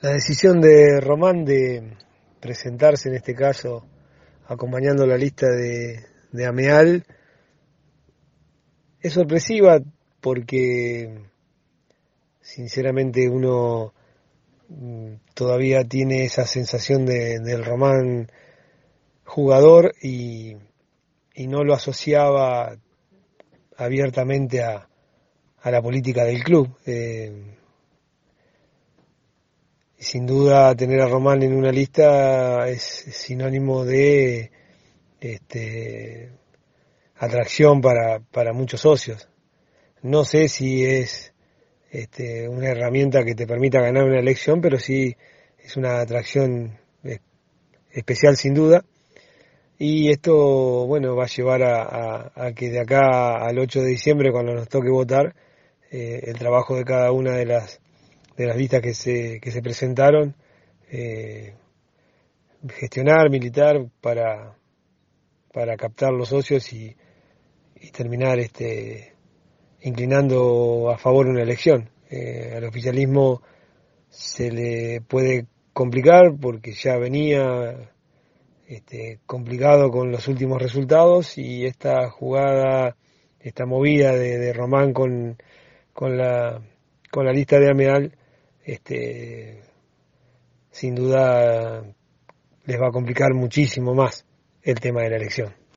La decisión de Román de presentarse en este caso acompañando la lista de, de Ameal es sorpresiva porque sinceramente uno mm, todavía tiene esa sensación de, del Román jugador y, y, no lo asociaba abiertamente a, a la política del club. Eh, sin duda tener a Román en una lista es sinónimo de este, atracción para, para muchos socios. No sé si es este, una herramienta que te permita ganar una elección, pero sí es una atracción especial sin duda. Y esto, bueno, va a llevar a, a, que de acá al 8 de diciembre, cuando nos toque votar, eh, el trabajo de cada una de las de las listas que se, que se presentaron, eh, gestionar, militar para, para captar los socios y, y terminar este, inclinando a favor de una elección. Eh, al oficialismo se le puede complicar porque ya venía este, complicado con los últimos resultados y esta jugada, esta movida de, de Román con, con, la, con la lista de Ameal este, sin duda les va a complicar muchísimo más el tema de la elección.